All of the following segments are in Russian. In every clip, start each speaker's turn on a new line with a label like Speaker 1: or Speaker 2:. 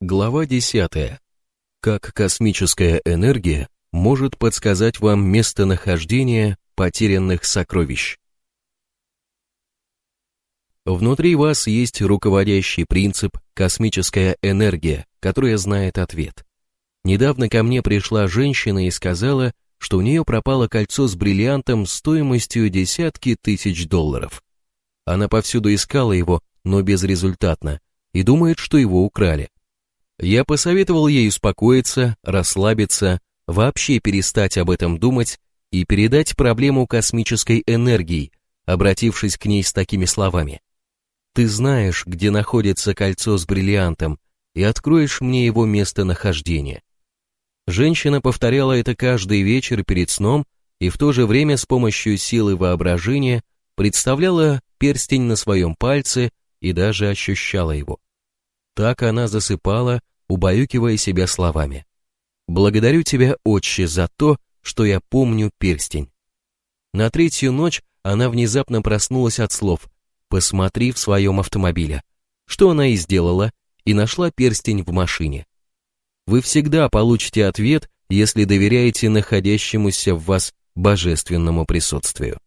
Speaker 1: Глава 10. Как космическая энергия может подсказать вам местонахождение потерянных сокровищ. Внутри вас есть руководящий принцип космическая энергия, которая знает ответ. Недавно ко мне пришла женщина и сказала, что у нее пропало кольцо с бриллиантом стоимостью десятки тысяч долларов. Она повсюду искала его, но безрезультатно, и думает, что его украли. Я посоветовал ей успокоиться, расслабиться, вообще перестать об этом думать и передать проблему космической энергии, обратившись к ней с такими словами. «Ты знаешь, где находится кольцо с бриллиантом, и откроешь мне его местонахождение». Женщина повторяла это каждый вечер перед сном и в то же время с помощью силы воображения представляла перстень на своем пальце и даже ощущала его. Так она засыпала, убаюкивая себя словами. «Благодарю тебя, отче, за то, что я помню перстень». На третью ночь она внезапно проснулась от слов «посмотри в своем автомобиле», что она и сделала, и нашла перстень в машине. Вы всегда получите ответ, если доверяете находящемуся в вас божественному присутствию.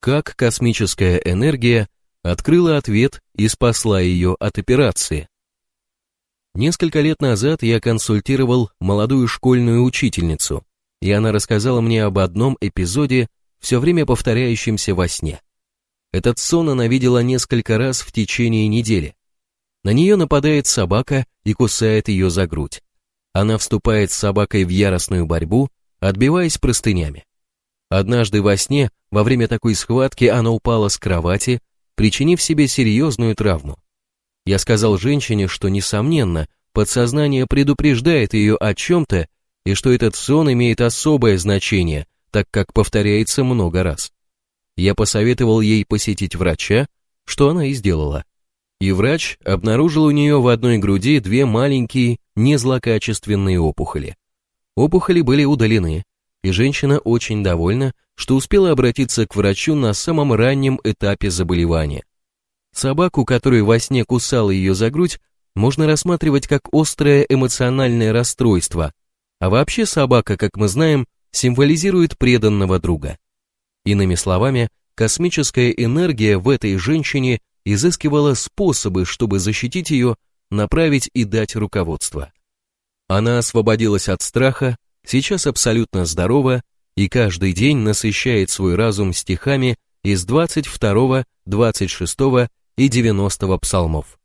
Speaker 1: Как космическая энергия открыла ответ и спасла ее от операции. Несколько лет назад я консультировал молодую школьную учительницу, и она рассказала мне об одном эпизоде, все время повторяющемся во сне. Этот сон она видела несколько раз в течение недели. На нее нападает собака и кусает ее за грудь. Она вступает с собакой в яростную борьбу, отбиваясь простынями. Однажды во сне, во время такой схватки, она упала с кровати, причинив себе серьезную травму. Я сказал женщине, что, несомненно, подсознание предупреждает ее о чем-то и что этот сон имеет особое значение, так как повторяется много раз. Я посоветовал ей посетить врача, что она и сделала. И врач обнаружил у нее в одной груди две маленькие незлокачественные опухоли. Опухоли были удалены, и женщина очень довольна, что успела обратиться к врачу на самом раннем этапе заболевания. Собаку, которая во сне кусала ее за грудь, можно рассматривать как острое эмоциональное расстройство, а вообще собака, как мы знаем, символизирует преданного друга. Иными словами, космическая энергия в этой женщине изыскивала способы, чтобы защитить ее, направить и дать руководство. Она освободилась от страха, сейчас абсолютно здорова и каждый день насыщает свой разум стихами из 22, 26 и 90 псалмов.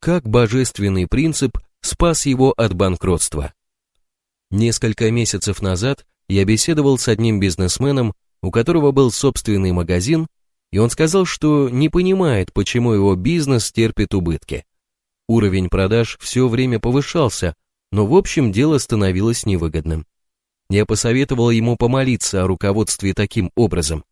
Speaker 1: Как божественный принцип спас его от банкротства? Несколько месяцев назад я беседовал с одним бизнесменом, у которого был собственный магазин, и он сказал, что не понимает, почему его бизнес терпит убытки. Уровень продаж все время повышался, но в общем дело становилось невыгодным. Я посоветовал ему помолиться о руководстве таким образом.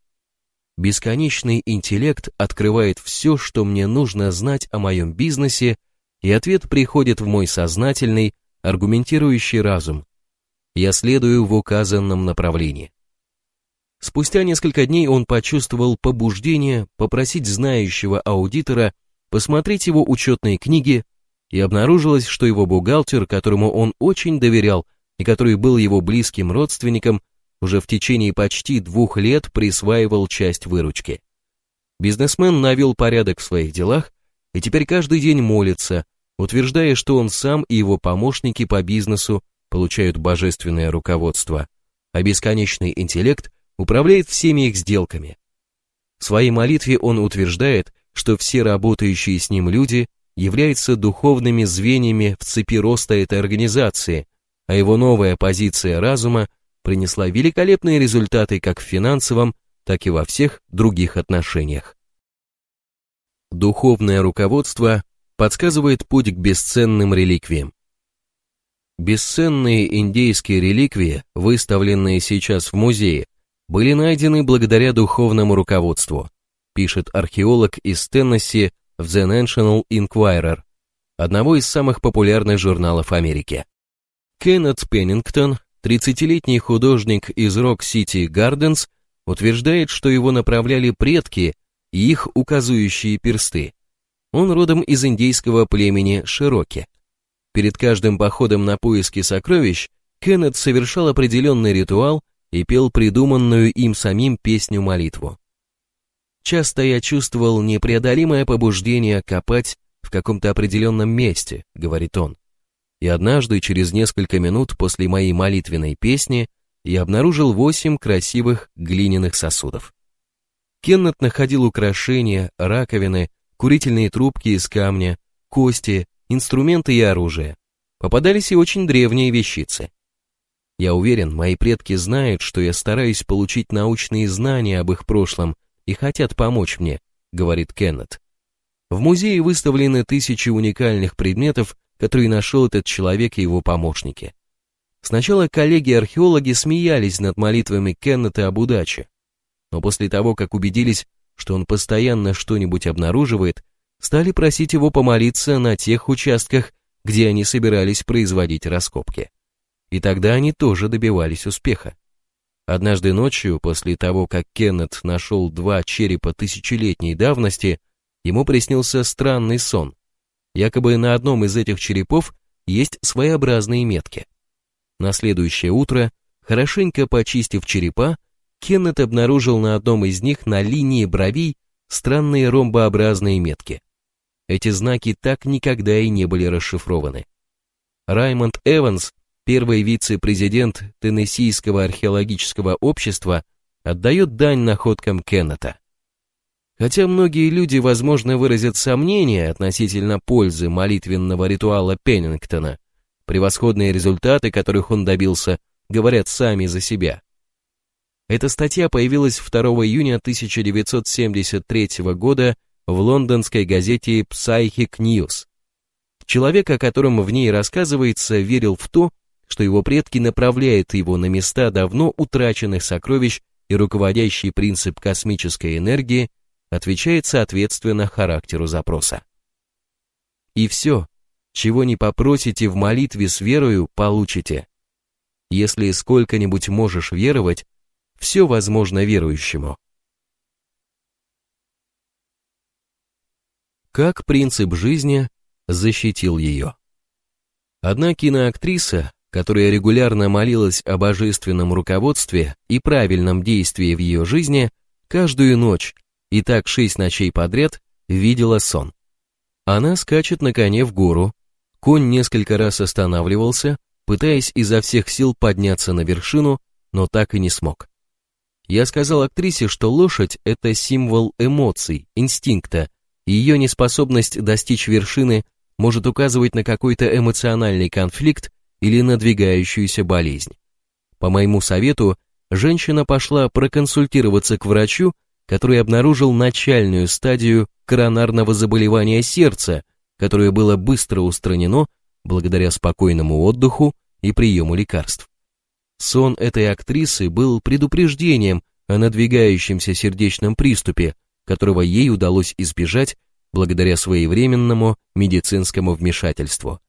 Speaker 1: Бесконечный интеллект открывает все, что мне нужно знать о моем бизнесе, и ответ приходит в мой сознательный, аргументирующий разум. Я следую в указанном направлении. Спустя несколько дней он почувствовал побуждение попросить знающего аудитора посмотреть его учетные книги и обнаружилось, что его бухгалтер, которому он очень доверял и который был его близким родственником, уже в течение почти двух лет присваивал часть выручки. Бизнесмен навел порядок в своих делах и теперь каждый день молится, утверждая, что он сам и его помощники по бизнесу получают божественное руководство, а бесконечный интеллект управляет всеми их сделками. В своей молитве он утверждает, что все работающие с ним люди являются духовными звеньями в цепи роста этой организации, а его новая позиция разума принесла великолепные результаты как в финансовом, так и во всех других отношениях. Духовное руководство подсказывает путь к бесценным реликвиям. Бесценные индейские реликвии, выставленные сейчас в музее, были найдены благодаря духовному руководству, пишет археолог из Теннесси в The National Enquirer, одного из самых популярных журналов Америки. Кеннет Пеннингтон, 30-летний художник из Рок-Сити Гарденс, утверждает, что его направляли предки и их указующие персты. Он родом из индейского племени Широки. Перед каждым походом на поиски сокровищ Кеннет совершал определенный ритуал и пел придуманную им самим песню-молитву. Часто я чувствовал непреодолимое побуждение копать в каком-то определенном месте, говорит он. И однажды, через несколько минут после моей молитвенной песни, я обнаружил восемь красивых глиняных сосудов. Кеннет находил украшения, раковины, курительные трубки из камня, кости, инструменты и оружие. Попадались и очень древние вещицы. Я уверен, мои предки знают, что я стараюсь получить научные знания об их прошлом и хотят помочь мне, говорит Кеннет. В музее выставлены тысячи уникальных предметов, которые нашел этот человек и его помощники. Сначала коллеги-археологи смеялись над молитвами Кеннета об удаче, но после того, как убедились, что он постоянно что-нибудь обнаруживает, стали просить его помолиться на тех участках, где они собирались производить раскопки. И тогда они тоже добивались успеха. Однажды ночью, после того, как Кеннет нашел два черепа тысячелетней давности, ему приснился странный сон. Якобы на одном из этих черепов есть своеобразные метки. На следующее утро, хорошенько почистив черепа, Кеннет обнаружил на одном из них на линии бровей странные ромбообразные метки. Эти знаки так никогда и не были расшифрованы. Раймонд Эванс первый вице-президент Теннессийского археологического общества, отдает дань находкам Кеннета. Хотя многие люди, возможно, выразят сомнения относительно пользы молитвенного ритуала Пеннингтона, превосходные результаты, которых он добился, говорят сами за себя. Эта статья появилась 2 июня 1973 года в лондонской газете Psychic News. Человек, о котором в ней рассказывается, верил в то, что его предки направляют его на места давно утраченных сокровищ и руководящий принцип космической энергии отвечает соответственно характеру запроса. И все, чего не попросите в молитве с верою, получите. Если сколько-нибудь можешь веровать, все возможно верующему. Как принцип жизни защитил ее? Одна киноактриса, которая регулярно молилась о божественном руководстве и правильном действии в ее жизни, каждую ночь, и так шесть ночей подряд, видела сон. Она скачет на коне в гору, конь несколько раз останавливался, пытаясь изо всех сил подняться на вершину, но так и не смог. Я сказал актрисе, что лошадь – это символ эмоций, инстинкта, и ее неспособность достичь вершины может указывать на какой-то эмоциональный конфликт или надвигающуюся болезнь. По моему совету, женщина пошла проконсультироваться к врачу, который обнаружил начальную стадию коронарного заболевания сердца, которое было быстро устранено благодаря спокойному отдыху и приему лекарств. Сон этой актрисы был предупреждением о надвигающемся сердечном приступе, которого ей удалось избежать благодаря своевременному медицинскому вмешательству.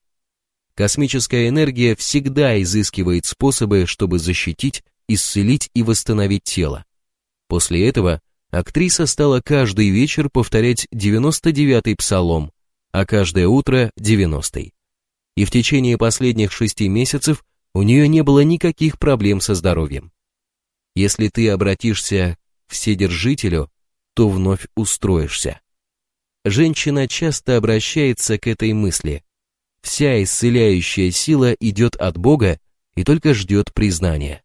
Speaker 1: Космическая энергия всегда изыскивает способы, чтобы защитить, исцелить и восстановить тело. После этого актриса стала каждый вечер повторять 99-й псалом, а каждое утро 90-й. И в течение последних шести месяцев у нее не было никаких проблем со здоровьем. Если ты обратишься к Вседержителю, то вновь устроишься. Женщина часто обращается к этой мысли – Вся исцеляющая сила идет от Бога и только ждет признания.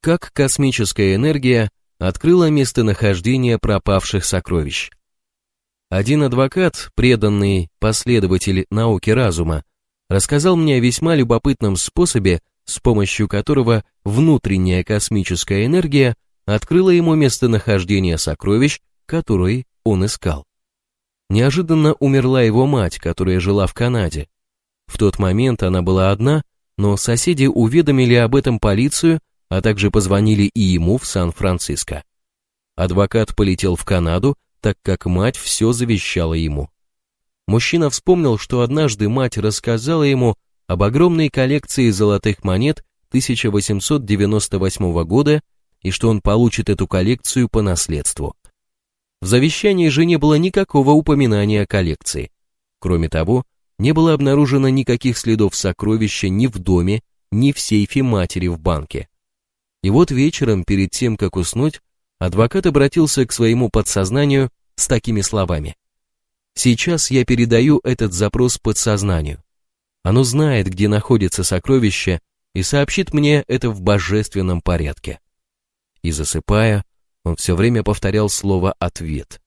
Speaker 1: Как космическая энергия открыла местонахождение пропавших сокровищ. Один адвокат, преданный последователь науки разума, рассказал мне о весьма любопытном способе, с помощью которого внутренняя космическая энергия открыла ему местонахождение сокровищ, которые он искал. Неожиданно умерла его мать, которая жила в Канаде. В тот момент она была одна, но соседи уведомили об этом полицию, а также позвонили и ему в Сан-Франциско. Адвокат полетел в Канаду, так как мать все завещала ему. Мужчина вспомнил, что однажды мать рассказала ему об огромной коллекции золотых монет 1898 года и что он получит эту коллекцию по наследству. В завещании же не было никакого упоминания о коллекции. Кроме того, не было обнаружено никаких следов сокровища ни в доме, ни в сейфе матери в банке. И вот вечером, перед тем, как уснуть, адвокат обратился к своему подсознанию с такими словами. «Сейчас я передаю этот запрос подсознанию. Оно знает, где находится сокровище, и сообщит мне это в божественном порядке». И засыпая, он все время повторял слово «ответ».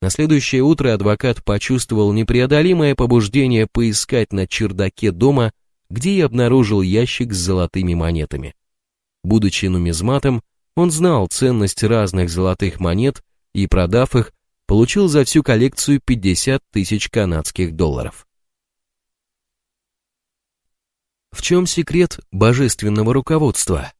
Speaker 1: На следующее утро адвокат почувствовал непреодолимое побуждение поискать на чердаке дома, где и обнаружил ящик с золотыми монетами. Будучи нумизматом, он знал ценность разных золотых монет и, продав их, получил за всю коллекцию 50 тысяч канадских долларов. В чем секрет божественного руководства?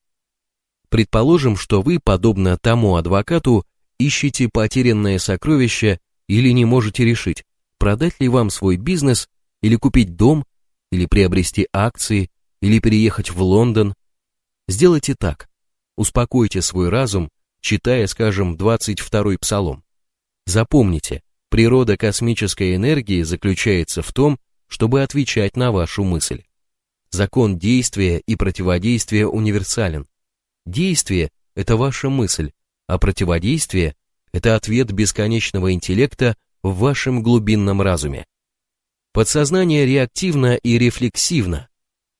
Speaker 1: Предположим, что вы, подобно тому адвокату, ищете потерянное сокровище или не можете решить, продать ли вам свой бизнес, или купить дом, или приобрести акции, или переехать в Лондон. Сделайте так. Успокойте свой разум, читая, скажем, 22-й псалом. Запомните, природа космической энергии заключается в том, чтобы отвечать на вашу мысль. Закон действия и противодействия универсален. Действие – это ваша мысль, а противодействие – это ответ бесконечного интеллекта в вашем глубинном разуме. Подсознание реактивно и рефлексивно.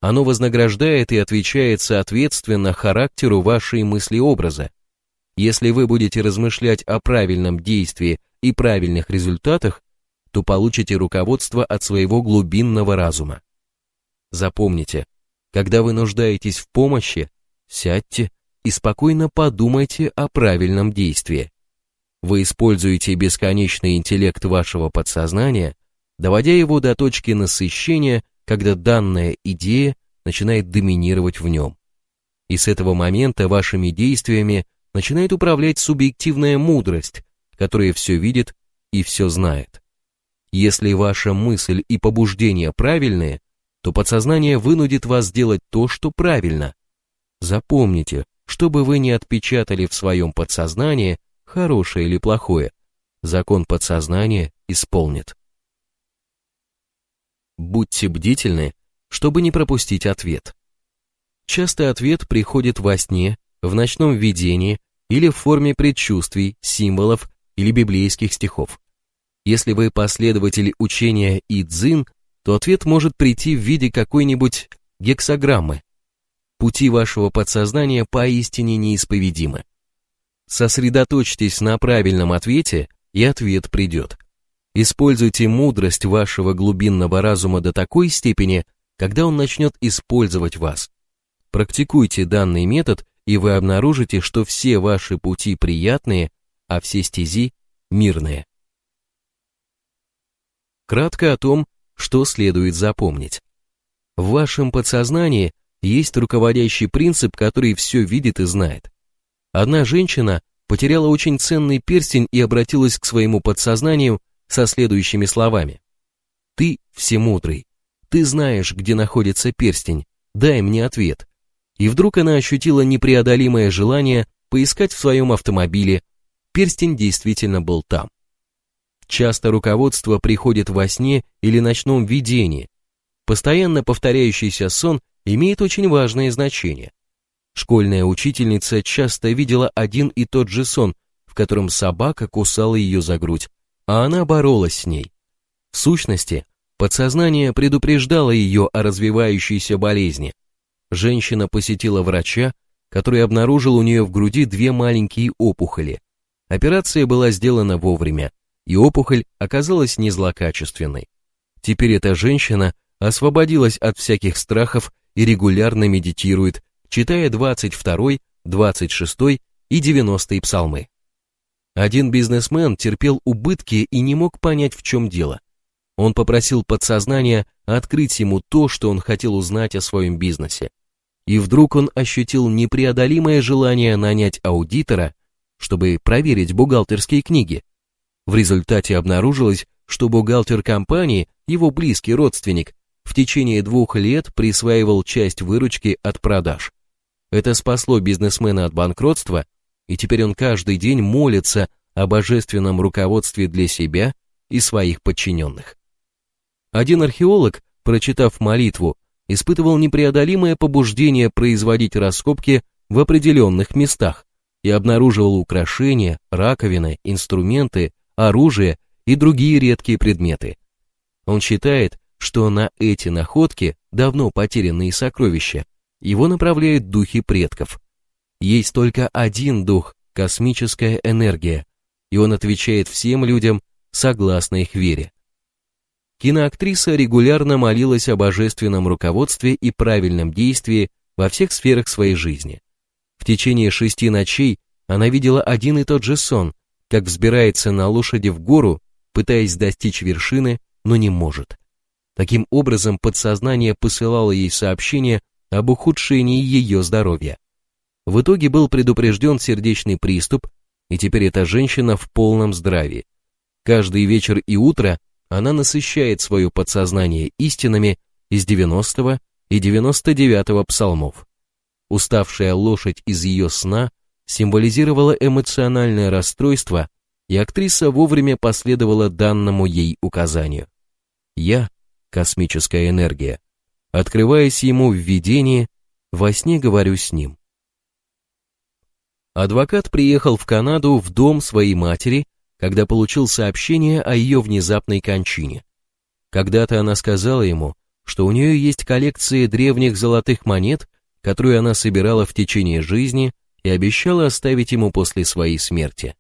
Speaker 1: Оно вознаграждает и отвечает соответственно характеру вашей мысли-образа. Если вы будете размышлять о правильном действии и правильных результатах, то получите руководство от своего глубинного разума. Запомните, когда вы нуждаетесь в помощи, сядьте и спокойно подумайте о правильном действии. Вы используете бесконечный интеллект вашего подсознания, доводя его до точки насыщения, когда данная идея начинает доминировать в нем. И с этого момента вашими действиями начинает управлять субъективная мудрость, которая все видит и все знает. Если ваша мысль и побуждение правильные, то подсознание вынудит вас делать то, что правильно. Запомните, что бы вы ни отпечатали в своем подсознании, хорошее или плохое, закон подсознания исполнит. Будьте бдительны, чтобы не пропустить ответ. Часто ответ приходит во сне, в ночном видении или в форме предчувствий, символов или библейских стихов. Если вы последователь учения Идзин, то ответ может прийти в виде какой-нибудь гексограммы, пути вашего подсознания поистине неисповедимы. Сосредоточьтесь на правильном ответе, и ответ придет. Используйте мудрость вашего глубинного разума до такой степени, когда он начнет использовать вас. Практикуйте данный метод, и вы обнаружите, что все ваши пути приятные, а все стези мирные. Кратко о том, что следует запомнить. В вашем подсознании есть руководящий принцип, который все видит и знает. Одна женщина потеряла очень ценный перстень и обратилась к своему подсознанию со следующими словами. «Ты всемудрый, ты знаешь, где находится перстень, дай мне ответ». И вдруг она ощутила непреодолимое желание поискать в своем автомобиле, перстень действительно был там. Часто руководство приходит во сне или ночном видении. Постоянно повторяющийся сон имеет очень важное значение. Школьная учительница часто видела один и тот же сон, в котором собака кусала ее за грудь, а она боролась с ней. В сущности, подсознание предупреждало ее о развивающейся болезни. Женщина посетила врача, который обнаружил у нее в груди две маленькие опухоли. Операция была сделана вовремя, и опухоль оказалась не злокачественной. Теперь эта женщина освободилась от всяких страхов и регулярно медитирует, читая 22, 26 и 90 псалмы. Один бизнесмен терпел убытки и не мог понять, в чем дело. Он попросил подсознание открыть ему то, что он хотел узнать о своем бизнесе. И вдруг он ощутил непреодолимое желание нанять аудитора, чтобы проверить бухгалтерские книги. В результате обнаружилось, что бухгалтер компании, его близкий родственник, в течение двух лет присваивал часть выручки от продаж. Это спасло бизнесмена от банкротства, и теперь он каждый день молится о божественном руководстве для себя и своих подчиненных. Один археолог, прочитав молитву, испытывал непреодолимое побуждение производить раскопки в определенных местах и обнаруживал украшения, раковины, инструменты, оружие и другие редкие предметы. Он считает, что на эти находки, давно потерянные сокровища, его направляют духи предков. Есть только один дух, космическая энергия, и он отвечает всем людям согласно их вере. Киноактриса регулярно молилась о божественном руководстве и правильном действии во всех сферах своей жизни. В течение шести ночей она видела один и тот же сон, как взбирается на лошади в гору, пытаясь достичь вершины, но не может. Таким образом, подсознание посылало ей сообщение об ухудшении ее здоровья. В итоге был предупрежден сердечный приступ, и теперь эта женщина в полном здравии. Каждый вечер и утро она насыщает свое подсознание истинами из 90 и 99 псалмов. Уставшая лошадь из ее сна символизировала эмоциональное расстройство, и актриса вовремя последовала данному ей указанию. Я, космическая энергия, открываясь ему в видении, во сне говорю с ним. Адвокат приехал в Канаду в дом своей матери, когда получил сообщение о ее внезапной кончине. Когда-то она сказала ему, что у нее есть коллекция древних золотых монет, которую она собирала в течение жизни и обещала оставить ему после своей смерти.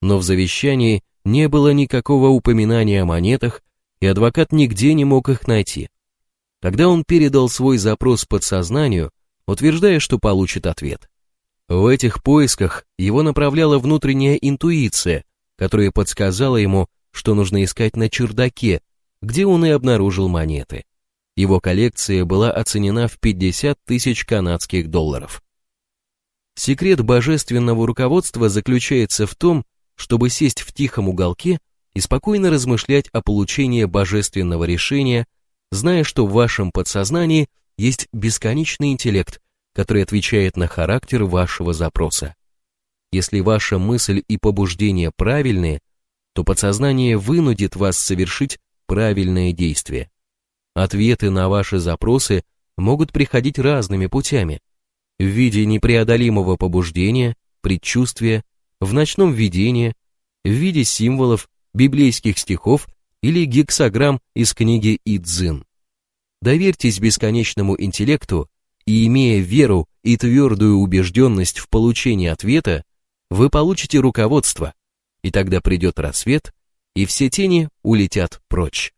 Speaker 1: Но в завещании не было никакого упоминания о монетах, и адвокат нигде не мог их найти. Тогда он передал свой запрос подсознанию, утверждая, что получит ответ. В этих поисках его направляла внутренняя интуиция, которая подсказала ему, что нужно искать на чердаке, где он и обнаружил монеты. Его коллекция была оценена в 50 тысяч канадских долларов. Секрет божественного руководства заключается в том, чтобы сесть в тихом уголке и спокойно размышлять о получении божественного решения, зная, что в вашем подсознании есть бесконечный интеллект, который отвечает на характер вашего запроса. Если ваша мысль и побуждение правильные, то подсознание вынудит вас совершить правильное действие. Ответы на ваши запросы могут приходить разными путями. В виде непреодолимого побуждения, предчувствия, в ночном видении, в виде символов, библейских стихов или гексограмм из книги Идзин. Доверьтесь бесконечному интеллекту и имея веру и твердую убежденность в получении ответа, вы получите руководство, и тогда придет рассвет, и все тени улетят прочь.